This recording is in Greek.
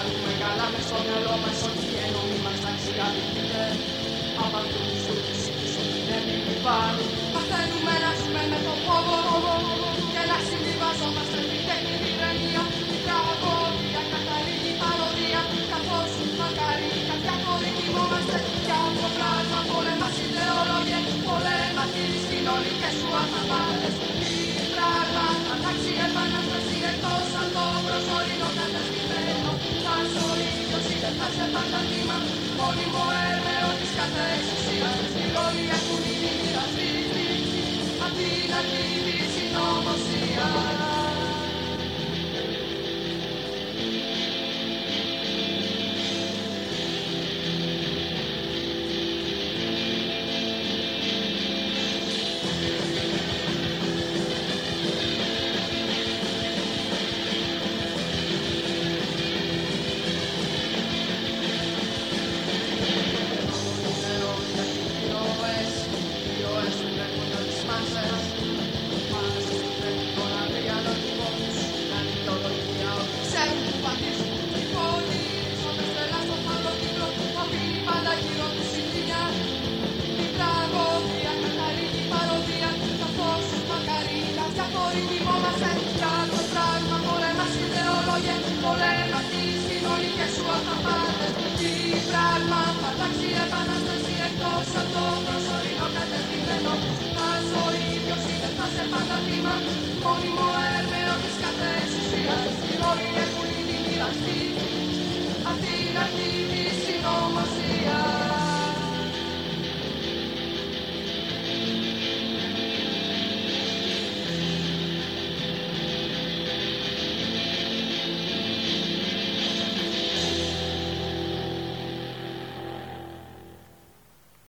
κάνουμε καλά με στο μυαλό μας ότι ενώ είμαστε αξιολογητέ απ' αυτούς τους ήχους ότι δεν υπάρχουν Παθαίνουμε να ζούμε με το φόβο και να συμβιβαζόμαστε την τέχνη ηρεμία την τραγωδία καταλήγει παροδία καθώς μακάρι κάποια χωρή κοιμόμαστε για το πράγμα πολέμας ιδεολόγια πολέμα τις κοινωνικές σου αθαπάτες πάντα θύμα Μόνιμο έρμεο της κάθε εξουσίας Στη ρόλη έχουν ήδη μοιραστεί Απ' την αρχή της συνωμοσίας Πολέμα Μόνιμο έρμεο της κάθε εξουσίας Στη ρόλη